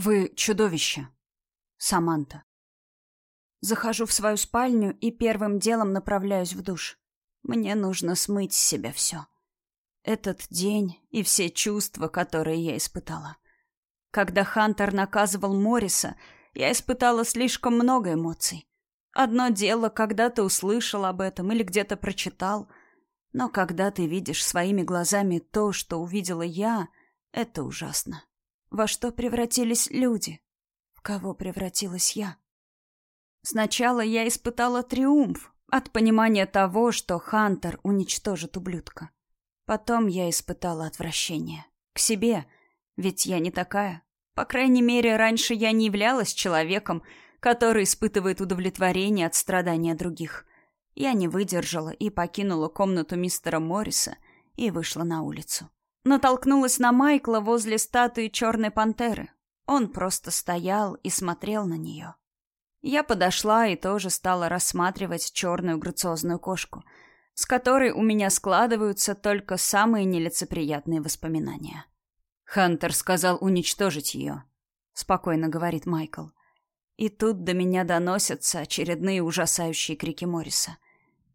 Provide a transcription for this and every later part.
Вы чудовище. Саманта. Захожу в свою спальню и первым делом направляюсь в душ. Мне нужно смыть с себя все. Этот день и все чувства, которые я испытала. Когда Хантер наказывал Морриса, я испытала слишком много эмоций. Одно дело, когда ты услышал об этом или где-то прочитал, но когда ты видишь своими глазами то, что увидела я, это ужасно. Во что превратились люди? В кого превратилась я? Сначала я испытала триумф от понимания того, что Хантер уничтожит ублюдка. Потом я испытала отвращение. К себе, ведь я не такая. По крайней мере, раньше я не являлась человеком, который испытывает удовлетворение от страдания других. Я не выдержала и покинула комнату мистера Морриса и вышла на улицу. Натолкнулась на Майкла возле статуи черной пантеры. Он просто стоял и смотрел на нее. Я подошла и тоже стала рассматривать черную грациозную кошку, с которой у меня складываются только самые нелицеприятные воспоминания. «Хантер сказал уничтожить ее», — спокойно говорит Майкл. И тут до меня доносятся очередные ужасающие крики Морриса.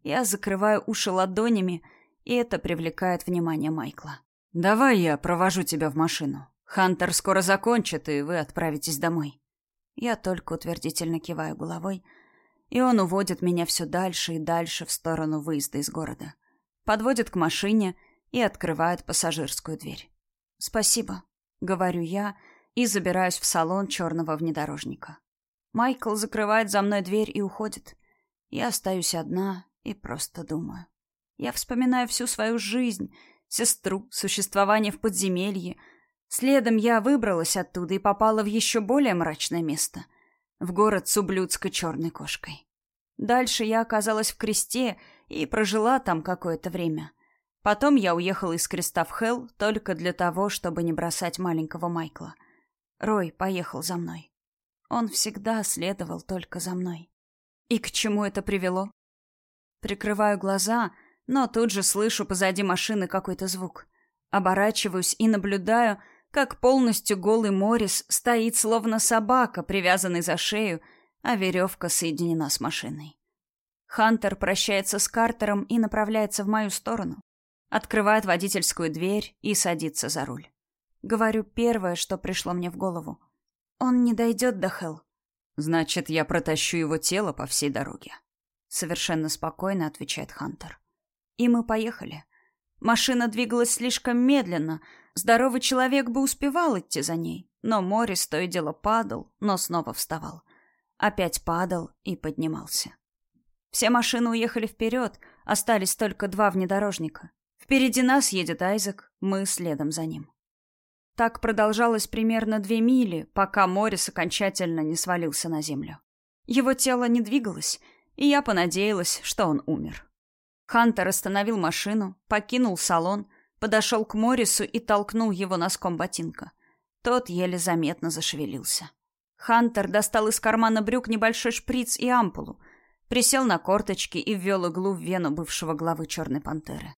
Я закрываю уши ладонями, и это привлекает внимание Майкла. «Давай я провожу тебя в машину. Хантер скоро закончит, и вы отправитесь домой». Я только утвердительно киваю головой, и он уводит меня все дальше и дальше в сторону выезда из города. Подводит к машине и открывает пассажирскую дверь. «Спасибо», — говорю я и забираюсь в салон черного внедорожника. Майкл закрывает за мной дверь и уходит. Я остаюсь одна и просто думаю. Я вспоминаю всю свою жизнь, сестру, существование в подземелье. Следом я выбралась оттуда и попала в еще более мрачное место. В город с ублюдской черной кошкой. Дальше я оказалась в кресте и прожила там какое-то время. Потом я уехала из креста в Хелл только для того, чтобы не бросать маленького Майкла. Рой поехал за мной. Он всегда следовал только за мной. И к чему это привело? Прикрываю глаза, но тут же слышу позади машины какой-то звук. Оборачиваюсь и наблюдаю, как полностью голый Морис стоит словно собака, привязанный за шею, а веревка соединена с машиной. Хантер прощается с Картером и направляется в мою сторону. Открывает водительскую дверь и садится за руль. Говорю первое, что пришло мне в голову. Он не дойдет до Хелл. Значит, я протащу его тело по всей дороге. Совершенно спокойно отвечает Хантер. И мы поехали. Машина двигалась слишком медленно. Здоровый человек бы успевал идти за ней. Но Морис то и дело падал, но снова вставал. Опять падал и поднимался. Все машины уехали вперед, остались только два внедорожника. Впереди нас едет Айзек, мы следом за ним. Так продолжалось примерно две мили, пока Морис окончательно не свалился на землю. Его тело не двигалось, и я понадеялась, что он умер. Хантер остановил машину, покинул салон, подошел к Морису и толкнул его носком ботинка. Тот еле заметно зашевелился. Хантер достал из кармана брюк небольшой шприц и ампулу, присел на корточки и ввел иглу в вену бывшего главы Черной Пантеры.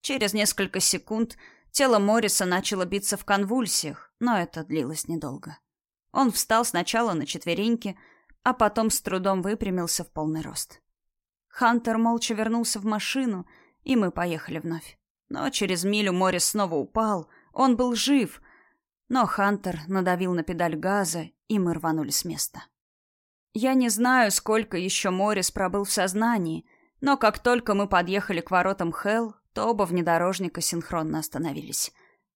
Через несколько секунд Тело Морриса начало биться в конвульсиях, но это длилось недолго. Он встал сначала на четвереньки, а потом с трудом выпрямился в полный рост. Хантер молча вернулся в машину, и мы поехали вновь. Но через милю Моррис снова упал, он был жив, но Хантер надавил на педаль газа, и мы рванули с места. Я не знаю, сколько еще Моррис пробыл в сознании, но как только мы подъехали к воротам Хелл, то оба внедорожника синхронно остановились.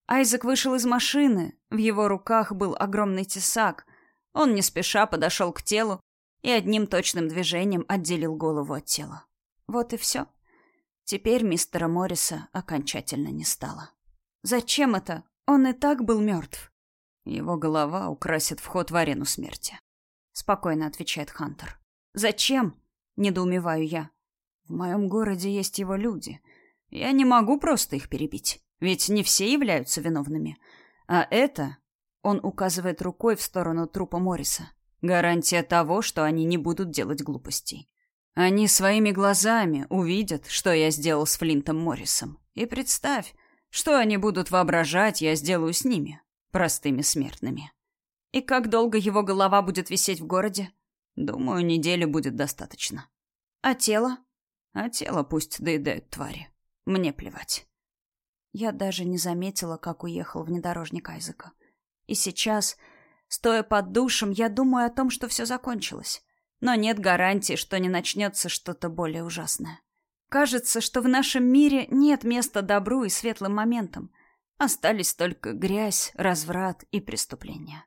Айзек вышел из машины, в его руках был огромный тесак. Он не спеша подошел к телу и одним точным движением отделил голову от тела. Вот и все. Теперь мистера Морриса окончательно не стало. Зачем это? Он и так был мертв. Его голова украсит вход в арену смерти. Спокойно отвечает Хантер. Зачем? Недоумеваю я. В моем городе есть его люди — я не могу просто их перебить, ведь не все являются виновными. А это, он указывает рукой в сторону трупа Морриса, гарантия того, что они не будут делать глупостей. Они своими глазами увидят, что я сделал с Флинтом Моррисом. И представь, что они будут воображать, я сделаю с ними, простыми смертными. И как долго его голова будет висеть в городе? Думаю, недели будет достаточно. А тело? А тело пусть доедают твари. Мне плевать. Я даже не заметила, как уехал внедорожник Айзека. И сейчас, стоя под душем, я думаю о том, что все закончилось. Но нет гарантии, что не начнется что-то более ужасное. Кажется, что в нашем мире нет места добру и светлым моментам. Остались только грязь, разврат и преступления.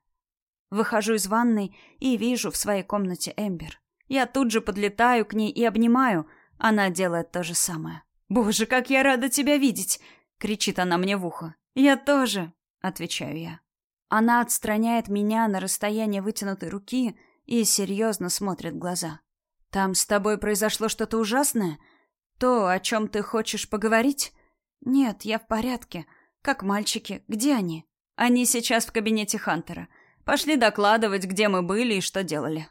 Выхожу из ванной и вижу в своей комнате Эмбер. Я тут же подлетаю к ней и обнимаю. Она делает то же самое. «Боже, как я рада тебя видеть!» — кричит она мне в ухо. «Я тоже!» — отвечаю я. Она отстраняет меня на расстояние вытянутой руки и серьезно смотрит в глаза. «Там с тобой произошло что-то ужасное? То, о чем ты хочешь поговорить?» «Нет, я в порядке. Как мальчики. Где они?» «Они сейчас в кабинете Хантера. Пошли докладывать, где мы были и что делали».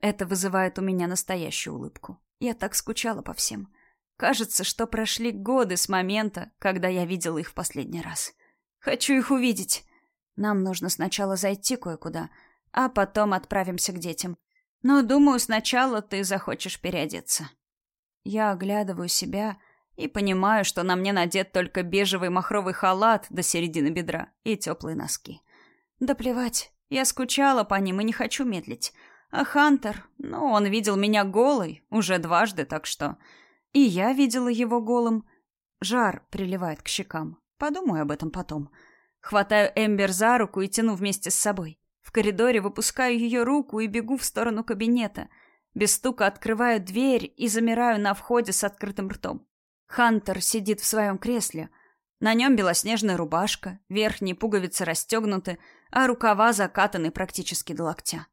Это вызывает у меня настоящую улыбку. Я так скучала по всем. Кажется, что прошли годы с момента, когда я видела их в последний раз. Хочу их увидеть. Нам нужно сначала зайти кое-куда, а потом отправимся к детям. Но, думаю, сначала ты захочешь переодеться. Я оглядываю себя и понимаю, что на мне надет только бежевый махровый халат до середины бедра и теплые носки. Да плевать, я скучала по ним и не хочу медлить. А Хантер, ну, он видел меня голой уже дважды, так что... И я видела его голым. Жар приливает к щекам. Подумаю об этом потом. Хватаю Эмбер за руку и тяну вместе с собой. В коридоре выпускаю ее руку и бегу в сторону кабинета. Без стука открываю дверь и замираю на входе с открытым ртом. Хантер сидит в своем кресле. На нем белоснежная рубашка, верхние пуговицы расстегнуты, а рукава закатаны практически до локтя.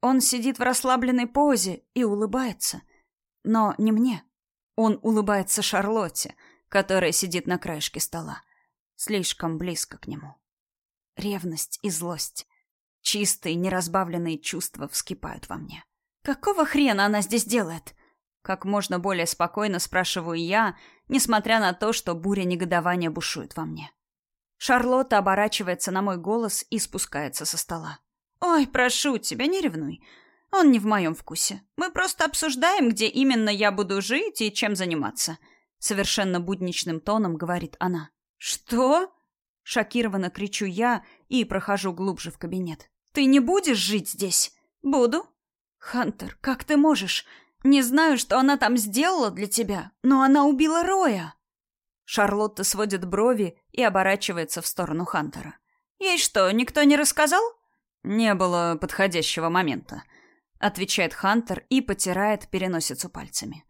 Он сидит в расслабленной позе и улыбается. Но не мне. Он улыбается Шарлотте, которая сидит на краешке стола. Слишком близко к нему. Ревность и злость. Чистые, неразбавленные чувства вскипают во мне. Какого хрена она здесь делает? Как можно более спокойно спрашиваю я, несмотря на то, что буря негодования бушует во мне. Шарлотта оборачивается на мой голос и спускается со стола. «Ой, прошу тебя, не ревнуй. Он не в моем вкусе. Мы просто обсуждаем, где именно я буду жить и чем заниматься», — совершенно будничным тоном говорит она. «Что?» — шокированно кричу я и прохожу глубже в кабинет. «Ты не будешь жить здесь?» «Буду». «Хантер, как ты можешь? Не знаю, что она там сделала для тебя, но она убила Роя». Шарлотта сводит брови и оборачивается в сторону Хантера. «Ей что, никто не рассказал?» «Не было подходящего момента», — отвечает Хантер и потирает переносицу пальцами.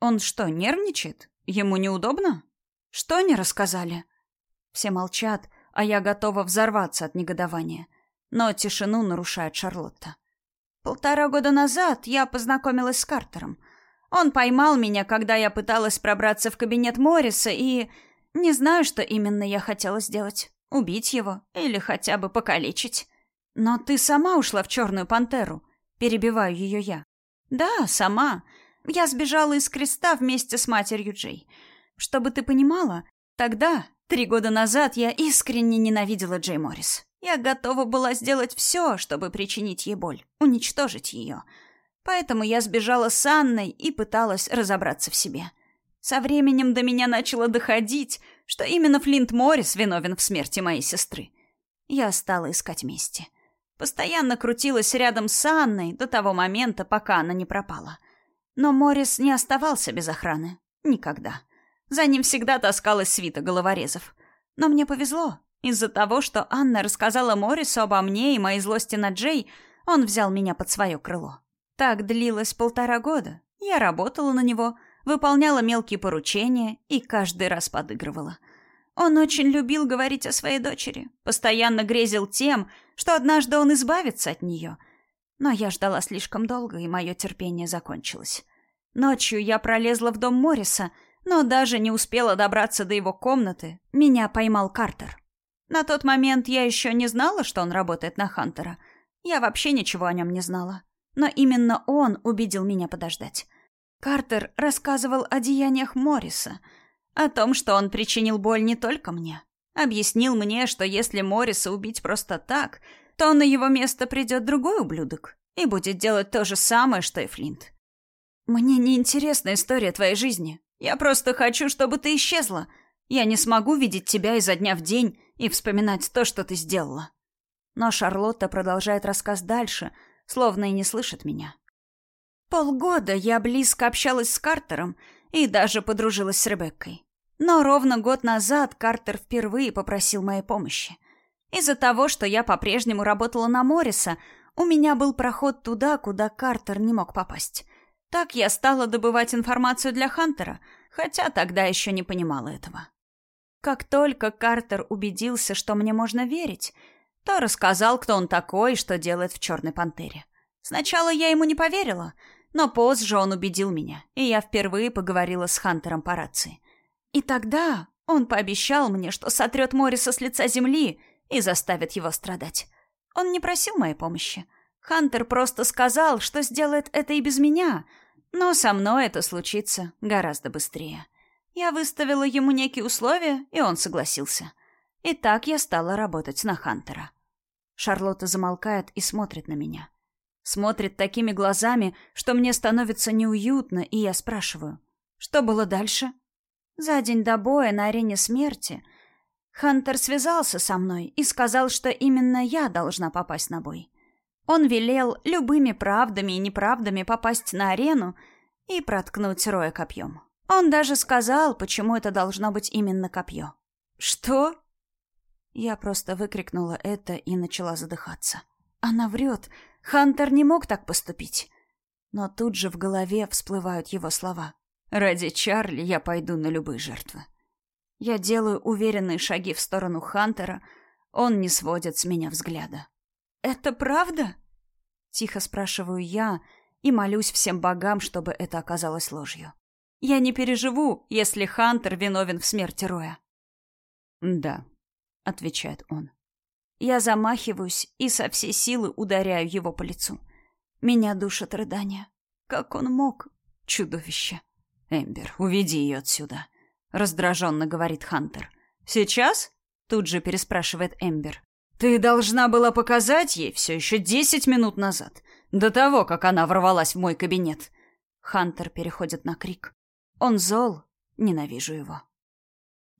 «Он что, нервничает? Ему неудобно?» «Что не рассказали?» Все молчат, а я готова взорваться от негодования. Но тишину нарушает Шарлотта. Полтора года назад я познакомилась с Картером. Он поймал меня, когда я пыталась пробраться в кабинет Морриса, и... Не знаю, что именно я хотела сделать. Убить его или хотя бы покалечить. Но ты сама ушла в Черную Пантеру. Перебиваю ее я. Да, сама. Я сбежала из креста вместе с матерью Джей. Чтобы ты понимала, тогда, три года назад, я искренне ненавидела Джей Моррис. Я готова была сделать все, чтобы причинить ей боль, уничтожить ее. Поэтому я сбежала с Анной и пыталась разобраться в себе. Со временем до меня начало доходить, что именно Флинт Моррис виновен в смерти моей сестры. Я стала искать мести. Постоянно крутилась рядом с Анной до того момента, пока она не пропала. Но Моррис не оставался без охраны. Никогда. За ним всегда таскалась свита головорезов. Но мне повезло. Из-за того, что Анна рассказала Моррису обо мне и моей злости на Джей, он взял меня под свое крыло. Так длилось полтора года. Я работала на него, выполняла мелкие поручения и каждый раз подыгрывала. Он очень любил говорить о своей дочери, постоянно грезил тем, что однажды он избавится от нее. Но я ждала слишком долго, и мое терпение закончилось. Ночью я пролезла в дом Морриса, но даже не успела добраться до его комнаты. Меня поймал Картер. На тот момент я еще не знала, что он работает на Хантера. Я вообще ничего о нем не знала. Но именно он убедил меня подождать. Картер рассказывал о деяниях Морриса, о том, что он причинил боль не только мне. Объяснил мне, что если Морриса убить просто так, то на его место придет другой ублюдок и будет делать то же самое, что и Флинт. Мне не интересна история твоей жизни. Я просто хочу, чтобы ты исчезла. Я не смогу видеть тебя изо дня в день и вспоминать то, что ты сделала. Но Шарлотта продолжает рассказ дальше, словно и не слышит меня. Полгода я близко общалась с Картером и даже подружилась с Ребеккой. Но ровно год назад Картер впервые попросил моей помощи. Из-за того, что я по-прежнему работала на Морриса, у меня был проход туда, куда Картер не мог попасть. Так я стала добывать информацию для Хантера, хотя тогда еще не понимала этого. Как только Картер убедился, что мне можно верить, то рассказал, кто он такой и что делает в «Черной пантере». Сначала я ему не поверила — но позже он убедил меня, и я впервые поговорила с Хантером по рации. И тогда он пообещал мне, что сотрет Морриса с лица земли и заставит его страдать. Он не просил моей помощи. Хантер просто сказал, что сделает это и без меня, но со мной это случится гораздо быстрее. Я выставила ему некие условия, и он согласился. И так я стала работать на Хантера. Шарлотта замолкает и смотрит на меня. Смотрит такими глазами, что мне становится неуютно, и я спрашиваю, что было дальше? За день до боя на арене смерти Хантер связался со мной и сказал, что именно я должна попасть на бой. Он велел любыми правдами и неправдами попасть на арену и проткнуть Роя копьем. Он даже сказал, почему это должно быть именно копье. «Что?» Я просто выкрикнула это и начала задыхаться. Она врет. Хантер не мог так поступить. Но тут же в голове всплывают его слова. «Ради Чарли я пойду на любые жертвы». Я делаю уверенные шаги в сторону Хантера. Он не сводит с меня взгляда. «Это правда?» Тихо спрашиваю я и молюсь всем богам, чтобы это оказалось ложью. Я не переживу, если Хантер виновен в смерти Роя. «Да», — отвечает он. Я замахиваюсь и со всей силы ударяю его по лицу. Меня душат рыдания. Как он мог? Чудовище. «Эмбер, уведи ее отсюда», — раздраженно говорит Хантер. «Сейчас?» — тут же переспрашивает Эмбер. «Ты должна была показать ей все еще десять минут назад, до того, как она ворвалась в мой кабинет». Хантер переходит на крик. Он зол, ненавижу его.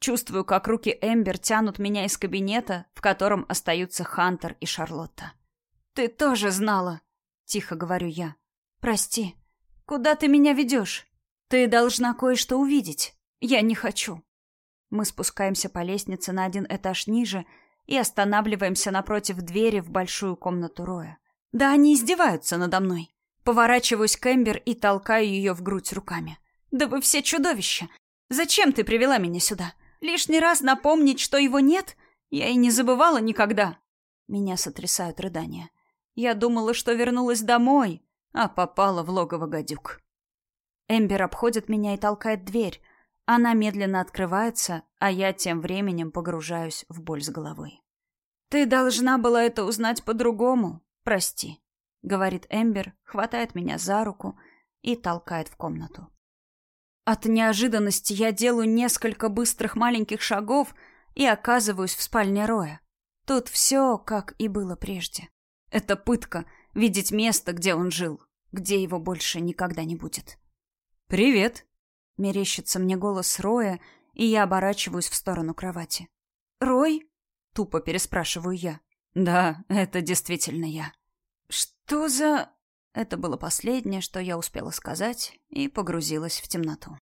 Чувствую, как руки Эмбер тянут меня из кабинета, в котором остаются Хантер и Шарлотта. «Ты тоже знала», — тихо говорю я. «Прости. Куда ты меня ведешь? Ты должна кое-что увидеть. Я не хочу». Мы спускаемся по лестнице на один этаж ниже и останавливаемся напротив двери в большую комнату Роя. Да они издеваются надо мной. Поворачиваюсь к Эмбер и толкаю ее в грудь руками. «Да вы все чудовища! Зачем ты привела меня сюда? Лишний раз напомнить, что его нет, я и не забывала никогда. Меня сотрясают рыдания. Я думала, что вернулась домой, а попала в логово гадюк. Эмбер обходит меня и толкает дверь. Она медленно открывается, а я тем временем погружаюсь в боль с головой. «Ты должна была это узнать по-другому. Прости», — говорит Эмбер, хватает меня за руку и толкает в комнату. От неожиданности я делаю несколько быстрых маленьких шагов и оказываюсь в спальне Роя. Тут все, как и было прежде. Это пытка — видеть место, где он жил, где его больше никогда не будет. «Привет!» — мерещится мне голос Роя, и я оборачиваюсь в сторону кровати. «Рой?» — тупо переспрашиваю я. «Да, это действительно я». «Что за...» Это было последнее, что я успела сказать, и погрузилась в темноту.